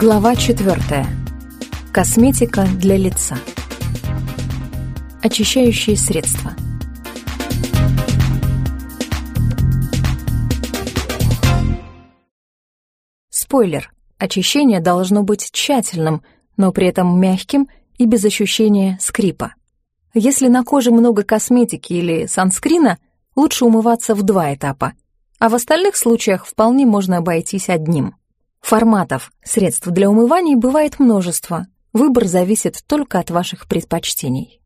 Глава 4. Косметика для лица. Очищающие средства. Спойлер. Очищение должно быть тщательным, но при этом мягким и без ощущения скрипа. Если на коже много косметики или санскрина, лучше умываться в два этапа, а в остальных случаях вполне можно обойтись одним. Форматов средств для умывания бывает множество, выбор зависит только от ваших предпочтений.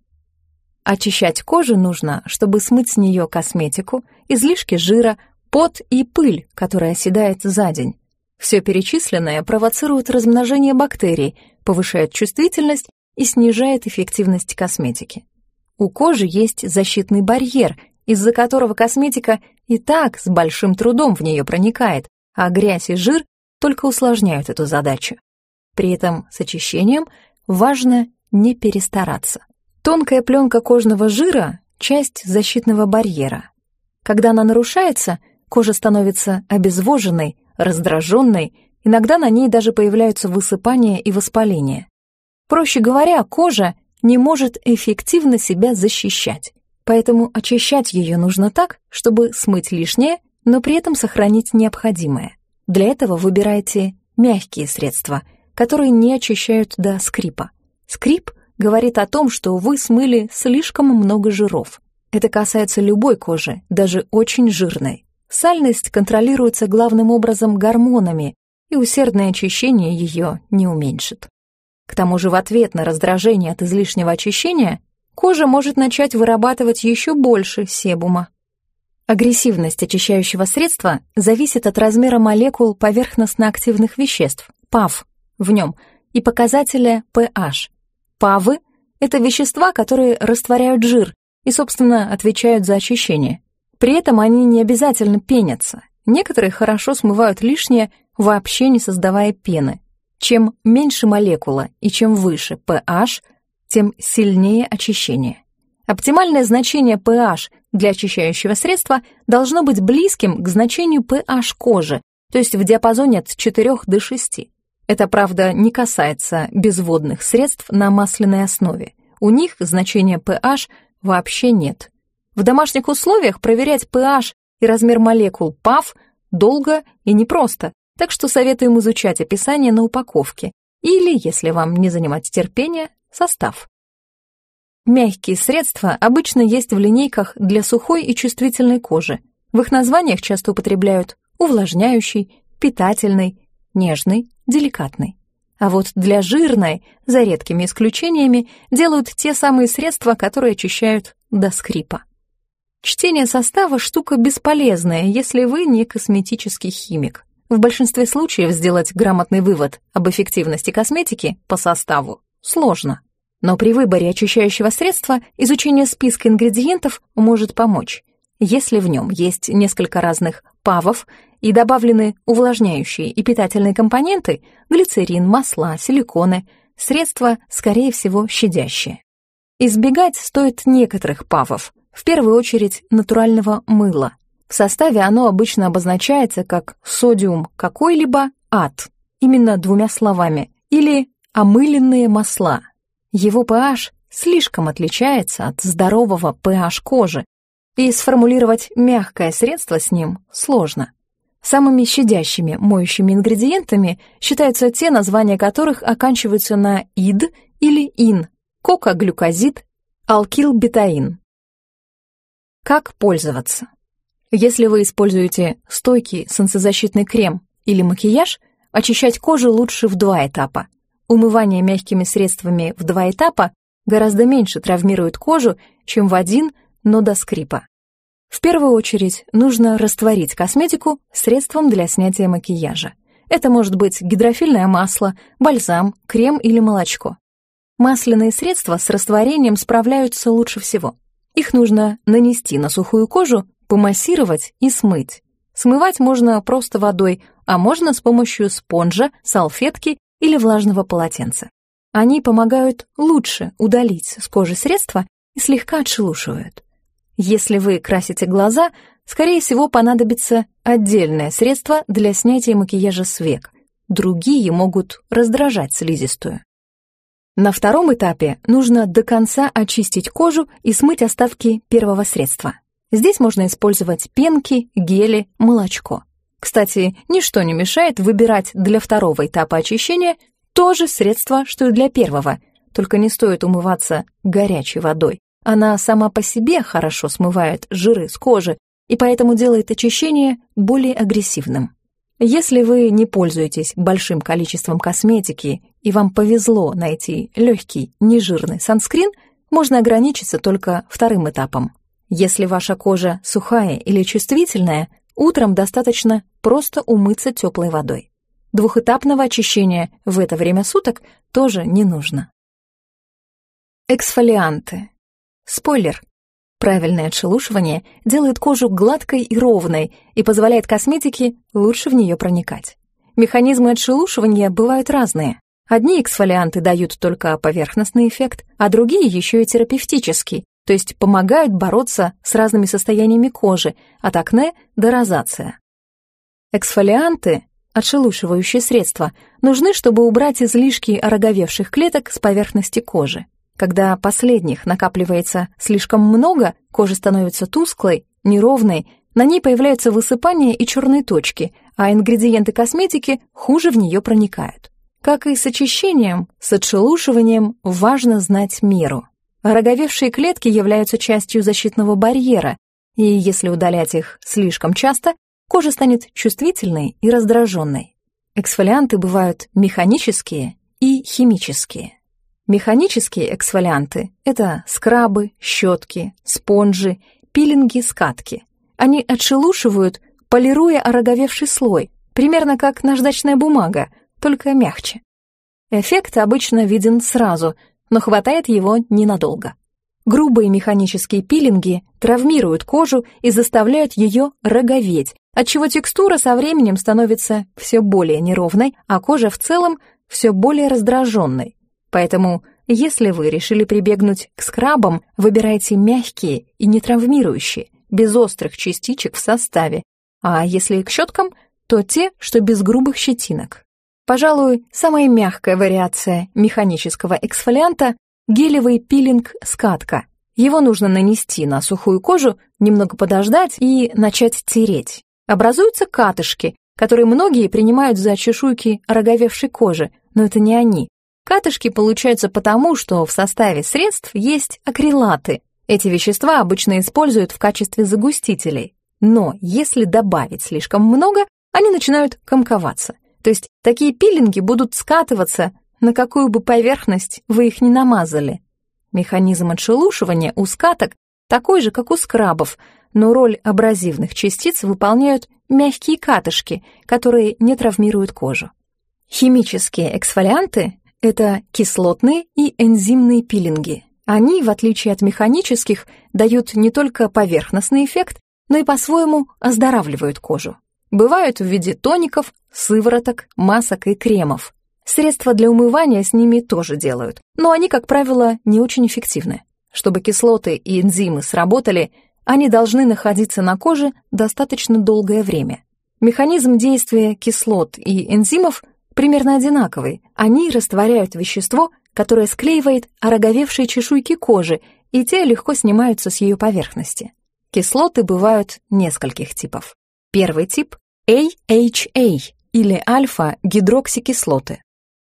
Очищать кожу нужно, чтобы смыть с нее косметику, излишки жира, пот и пыль, которая оседает за день. Все перечисленное провоцирует размножение бактерий, повышает чувствительность и снижает эффективность косметики. У кожи есть защитный барьер, из-за которого косметика и так с большим трудом в нее проникает, а грязь и жир только усложняют эту задачу. При этом с очищением важно не перестараться. Тонкая пленка кожного жира — часть защитного барьера. Когда она нарушается, кожа становится обезвоженной, раздраженной, иногда на ней даже появляются высыпания и воспаления. Проще говоря, кожа не может эффективно себя защищать. Поэтому очищать ее нужно так, чтобы смыть лишнее, но при этом сохранить необходимое. Для этого выбирайте мягкие средства, которые не очищают до скрипа. Скрип говорит о том, что вы смыли слишком много жиров. Это касается любой кожи, даже очень жирной. Сальность контролируется главным образом гормонами, и усердное очищение ее не уменьшит. К тому же в ответ на раздражение от излишнего очищения кожа может начать вырабатывать еще больше себума. Агрессивность очищающего средства зависит от размера молекул поверхностно-активных веществ, ПАВ, в нем, и показателя pH. ПАВы — это вещества, которые растворяют жир и, собственно, отвечают за очищение. При этом они не обязательно пенятся. Некоторые хорошо смывают лишнее, вообще не создавая пены. Чем меньше молекула и чем выше pH, тем сильнее очищение. Оптимальное значение pH для очищающего средства должно быть близким к значению pH кожи, то есть в диапазоне от 4 до 6. Это, правда, не касается безводных средств на масляной основе. У них значения pH вообще нет. В домашних условиях проверять pH и размер молекул ПАВ долго и непросто, так что советуем изучать описание на упаковке или, если вам не занимать терпения, состав. Мягкие средства обычно есть в линейках для сухой и чувствительной кожи. В их названиях часто употребляют увлажняющий, питательный, нежный, деликатный. А вот для жирной, за редкими исключениями, делают те самые средства, которые очищают до скрипа. Чтение состава – штука бесполезная, если вы не косметический химик. В большинстве случаев сделать грамотный вывод об эффективности косметики по составу сложно. Но при выборе очищающего средства изучение списка ингредиентов может помочь. Если в нем есть несколько разных павов и добавлены увлажняющие и питательные компоненты, глицерин, масла, силиконы, средства, скорее всего, щадящие. Избегать стоит некоторых павов, в первую очередь натурального мыла. В составе оно обычно обозначается как содиум какой-либо ад, именно двумя словами, или омыленные масла, его pH слишком отличается от здорового pH кожи, и сформулировать мягкое средство с ним сложно. Самыми щадящими моющими ингредиентами считаются те, названия которых оканчиваются на «ид» или «ин» — кокоглюкозид, алкилбетаин. Как пользоваться? Если вы используете стойкий солнцезащитный крем или макияж, очищать кожу лучше в два этапа. Умывание мягкими средствами в два этапа гораздо меньше травмирует кожу, чем в один, но до скрипа. В первую очередь нужно растворить косметику средством для снятия макияжа. Это может быть гидрофильное масло, бальзам, крем или молочко. Масляные средства с растворением справляются лучше всего. Их нужно нанести на сухую кожу, помассировать и смыть. Смывать можно просто водой, а можно с помощью спонжа, салфетки или влажного полотенца. Они помогают лучше удалить с кожи средства и слегка отшелушивают. Если вы красите глаза, скорее всего понадобится отдельное средство для снятия макияжа с век. другие могут раздражать слизистую. На втором этапе нужно до конца очистить кожу и смыть остатки первого средства. Здесь можно использовать пенки, гели, молочко. Кстати, ничто не мешает выбирать для второго этапа очищения то же средство, что и для первого, только не стоит умываться горячей водой. Она сама по себе хорошо смывает жиры с кожи и поэтому делает очищение более агрессивным. Если вы не пользуетесь большим количеством косметики и вам повезло найти легкий, нежирный санскрин, можно ограничиться только вторым этапом. Если ваша кожа сухая или чувствительная, утром достаточно просто умыться теплой водой. Двухэтапного очищения в это время суток тоже не нужно. Эксфолианты. Спойлер, Правильное отшелушивание делает кожу гладкой и ровной и позволяет косметике лучше в нее проникать. Механизмы отшелушивания бывают разные. Одни эксфолианты дают только поверхностный эффект, а другие еще и терапевтический, то есть помогают бороться с разными состояниями кожи, от акне до розация. Эксфолианты, отшелушивающие средства, нужны, чтобы убрать излишки ороговевших клеток с поверхности кожи. Когда последних накапливается слишком много, кожа становится тусклой, неровной, на ней появляются высыпания и черные точки, а ингредиенты косметики хуже в нее проникают. Как и с очищением, с отшелушиванием важно знать меру. Роговевшие клетки являются частью защитного барьера, и если удалять их слишком часто, кожа станет чувствительной и раздраженной. Эксфолианты бывают механические и химические. Механические эксфолианты — это скрабы, щетки, спонжи, пилинги, скатки. Они отшелушивают, полируя ороговевший слой, примерно как наждачная бумага, только мягче. Эффект обычно виден сразу, но хватает его ненадолго. Грубые механические пилинги травмируют кожу и заставляют ее роговеть, отчего текстура со временем становится все более неровной, а кожа в целом все более раздраженной. Поэтому, если вы решили прибегнуть к скрабам, выбирайте мягкие и не травмирующие, без острых частичек в составе, а если к щеткам, то те, что без грубых щетинок. Пожалуй, самая мягкая вариация механического эксфолианта — гелевый пилинг-скатка. Его нужно нанести на сухую кожу, немного подождать и начать тереть. Образуются катышки, которые многие принимают за чешуйки роговевшей кожи, но это не они. Катышки получаются потому, что в составе средств есть акрилаты. Эти вещества обычно используют в качестве загустителей. Но если добавить слишком много, они начинают комковаться. То есть такие пилинги будут скатываться, на какую бы поверхность вы их ни намазали. Механизм отшелушивания у скаток такой же, как у скрабов, но роль абразивных частиц выполняют мягкие катышки, которые не травмируют кожу. Химические эксфолианты это кислотные и энзимные пилинги. Они, в отличие от механических, дают не только поверхностный эффект, но и по-своему оздоравливают кожу. Бывают в виде тоников, сывороток, масок и кремов. Средства для умывания с ними тоже делают, но они, как правило, не очень эффективны. Чтобы кислоты и энзимы сработали, они должны находиться на коже достаточно долгое время. Механизм действия кислот и энзимов примерно одинаковый. Они растворяют вещество, которое склеивает ороговевшие чешуйки кожи, и те легко снимаются с ее поверхности. Кислоты бывают нескольких типов. Первый тип — AHA или альфа-гидроксикислоты.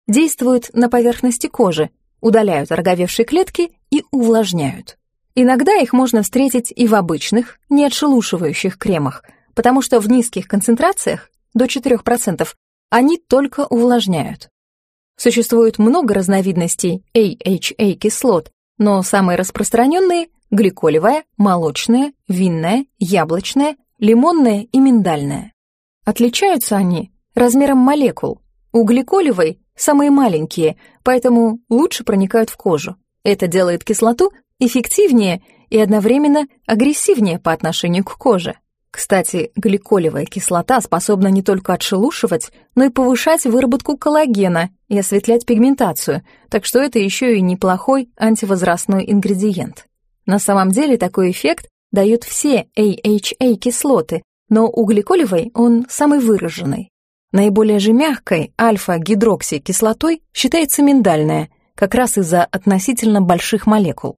Действуют на поверхности кожи, удаляют ороговевшие клетки и увлажняют. Иногда их можно встретить и в обычных, не отшелушивающих кремах, потому что в низких концентрациях, до 4%, они только увлажняют. Существует много разновидностей AHA-кислот, но самые распространенные – гликолевая, молочная, винная, яблочная, лимонная и миндальная. Отличаются они размером молекул. У гликолевой самые маленькие, поэтому лучше проникают в кожу. Это делает кислоту эффективнее и одновременно агрессивнее по отношению к коже. Кстати, гликолевая кислота способна не только отшелушивать, но и повышать выработку коллагена и осветлять пигментацию, так что это еще и неплохой антивозрастной ингредиент. На самом деле такой эффект дают все AHA-кислоты, но у гликолевой он самый выраженный. Наиболее же мягкой альфа-гидроксикислотой считается миндальная, как раз из-за относительно больших молекул.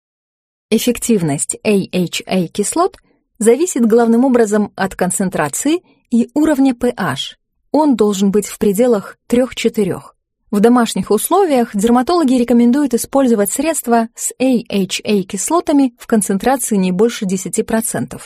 Эффективность AHA-кислот зависит главным образом от концентрации и уровня pH. Он должен быть в пределах 3-4. В домашних условиях дерматологи рекомендуют использовать средства с AHA-кислотами в концентрации не больше 10%.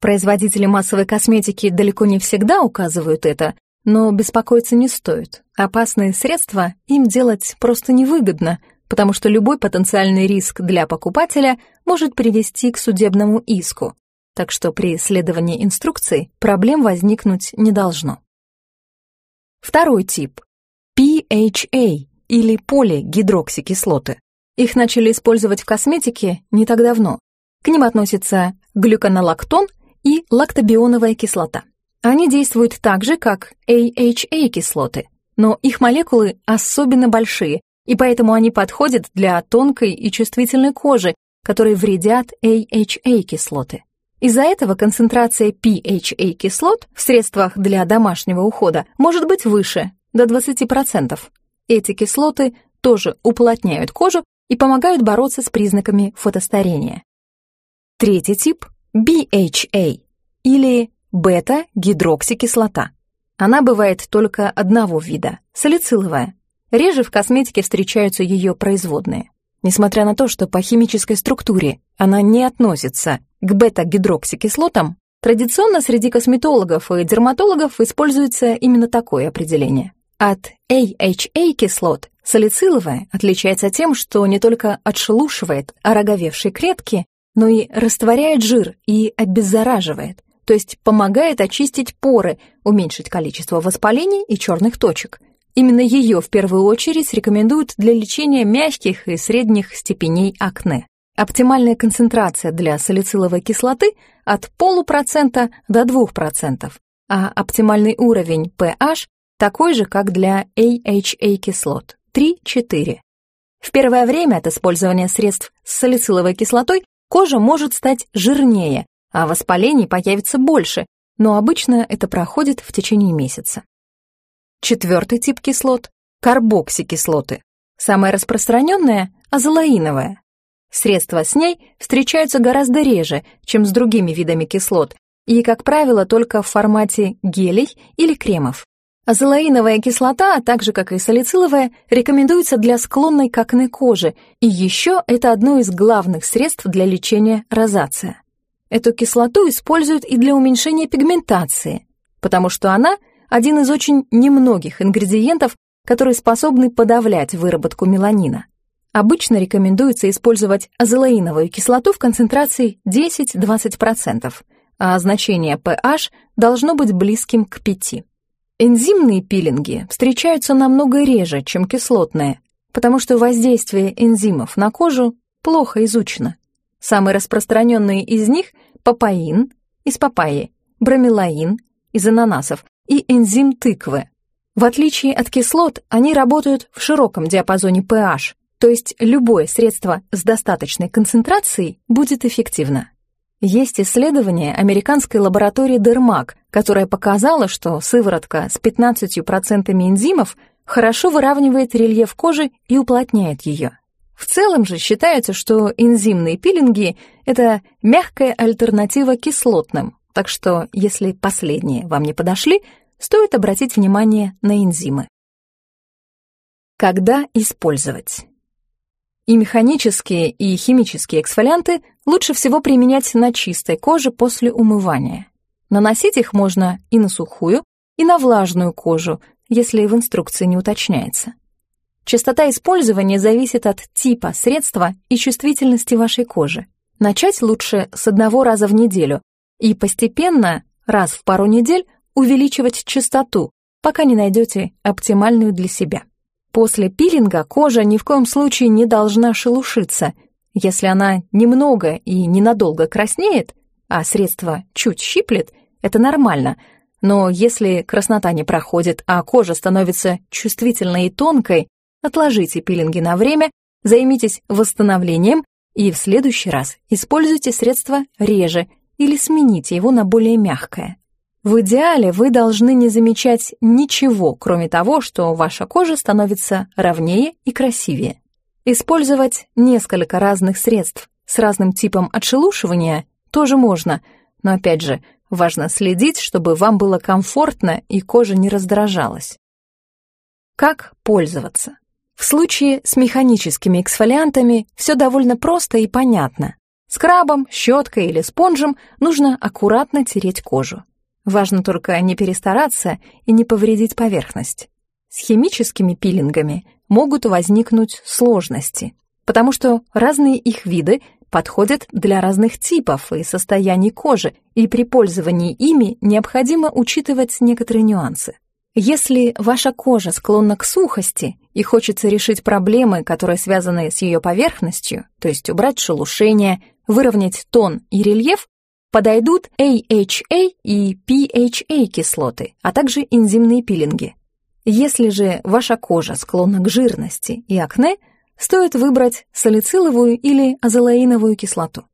Производители массовой косметики далеко не всегда указывают это, но беспокоиться не стоит. Опасные средства им делать просто невыгодно, потому что любой потенциальный риск для покупателя может привести к судебному иску. Так что при исследовании инструкций проблем возникнуть не должно. Второй тип – PHA или полигидроксикислоты. Их начали использовать в косметике не так давно. К ним относятся глюконолактон и лактобионовая кислота. Они действуют так же, как AHA-кислоты, но их молекулы особенно большие, и поэтому они подходят для тонкой и чувствительной кожи, которые вредят AHA-кислоты. Из-за этого концентрация PHA-кислот в средствах для домашнего ухода может быть выше, до 20%. Эти кислоты тоже уплотняют кожу и помогают бороться с признаками фотостарения. Третий тип – BHA или бета-гидроксикислота. Она бывает только одного вида – салициловая. Реже в косметике встречаются ее производные. Несмотря на то, что по химической структуре она не относится к бета-гидроксикислотам, традиционно среди косметологов и дерматологов используется именно такое определение. От AHA-кислот салициловая отличается тем, что не только отшелушивает ороговевшие клетки, но и растворяет жир и обеззараживает – то есть помогает очистить поры, уменьшить количество воспалений и черных точек. Именно ее в первую очередь рекомендуют для лечения мягких и средних степеней акне. Оптимальная концентрация для салициловой кислоты от полупроцента до 2%, а оптимальный уровень pH такой же, как для AHA-кислот – 3-4. В первое время от использования средств с салициловой кислотой кожа может стать жирнее, а воспалений появится больше, но обычно это проходит в течение месяца. Четвертый тип кислот – карбоксикислоты. Самая распространенная – азолаиновая. Средства с ней встречаются гораздо реже, чем с другими видами кислот, и, как правило, только в формате гелей или кремов. Азолаиновая кислота, а так же как и салициловая, рекомендуется для склонной к акне кожи, и еще это одно из главных средств для лечения розация. Эту кислоту используют и для уменьшения пигментации, потому что она один из очень немногих ингредиентов, которые способны подавлять выработку меланина. Обычно рекомендуется использовать азолаиновую кислоту в концентрации 10-20%, а значение pH должно быть близким к 5. Энзимные пилинги встречаются намного реже, чем кислотные, потому что воздействие энзимов на кожу плохо изучено. Самые распространенные из них – папаин из папайи, бромелаин из ананасов и энзим тыквы. В отличие от кислот, они работают в широком диапазоне pH, то есть любое средство с достаточной концентрацией будет эффективно. Есть исследование американской лаборатории Дермак, которое показало, что сыворотка с 15% энзимов хорошо выравнивает рельеф кожи и уплотняет ее. В целом же считается, что энзимные пилинги – это мягкая альтернатива кислотным, так что если последние вам не подошли, стоит обратить внимание на энзимы. Когда использовать? И механические, и химические эксфолианты лучше всего применять на чистой коже после умывания. Наносить их можно и на сухую, и на влажную кожу, если в инструкции не уточняется. Частота использования зависит от типа средства и чувствительности вашей кожи. Начать лучше с одного раза в неделю и постепенно, раз в пару недель, увеличивать частоту, пока не найдете оптимальную для себя. После пилинга кожа ни в коем случае не должна шелушиться. Если она немного и ненадолго краснеет, а средство чуть щиплет, это нормально. Но если краснота не проходит, а кожа становится чувствительной и тонкой, Отложите пилинги на время, займитесь восстановлением и в следующий раз используйте средство реже или смените его на более мягкое. В идеале вы должны не замечать ничего, кроме того, что ваша кожа становится ровнее и красивее. Использовать несколько разных средств с разным типом отшелушивания тоже можно, но опять же, важно следить, чтобы вам было комфортно и кожа не раздражалась. Как пользоваться? В случае с механическими эксфолиантами все довольно просто и понятно. Скрабом, щеткой или спонжем нужно аккуратно тереть кожу. Важно только не перестараться и не повредить поверхность. С химическими пилингами могут возникнуть сложности, потому что разные их виды подходят для разных типов и состояний кожи, и при пользовании ими необходимо учитывать некоторые нюансы. Если ваша кожа склонна к сухости и хочется решить проблемы, которые связаны с ее поверхностью, то есть убрать шелушение, выровнять тон и рельеф, подойдут AHA и PHA кислоты, а также энзимные пилинги. Если же ваша кожа склонна к жирности и акне, стоит выбрать салициловую или азолаиновую кислоту.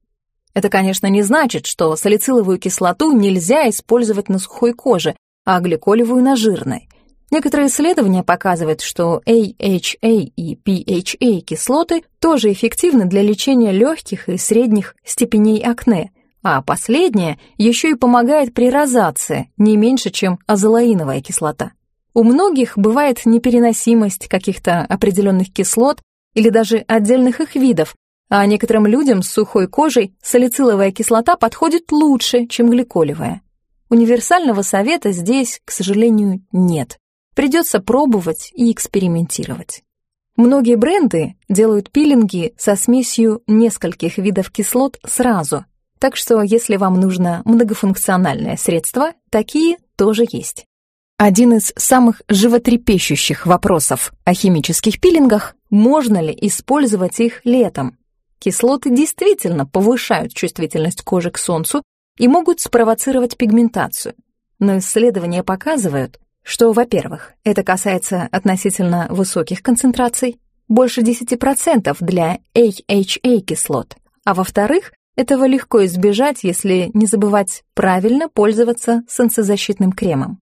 Это, конечно, не значит, что салициловую кислоту нельзя использовать на сухой коже, а гликолевую на жирной. Некоторые исследования показывают, что AHA и PHA кислоты тоже эффективны для лечения легких и средних степеней акне, а последняя еще и помогает при розации не меньше, чем азолаиновая кислота. У многих бывает непереносимость каких-то определенных кислот или даже отдельных их видов, а некоторым людям с сухой кожей салициловая кислота подходит лучше, чем гликолевая. Универсального совета здесь, к сожалению, нет. Придется пробовать и экспериментировать. Многие бренды делают пилинги со смесью нескольких видов кислот сразу, так что если вам нужно многофункциональное средство, такие тоже есть. Один из самых животрепещущих вопросов о химических пилингах – можно ли использовать их летом? Кислоты действительно повышают чувствительность кожи к солнцу и могут спровоцировать пигментацию. Но исследования показывают, что, во-первых, это касается относительно высоких концентраций, больше 10% для AHA кислот, а во-вторых, этого легко избежать, если не забывать правильно пользоваться солнцезащитным кремом.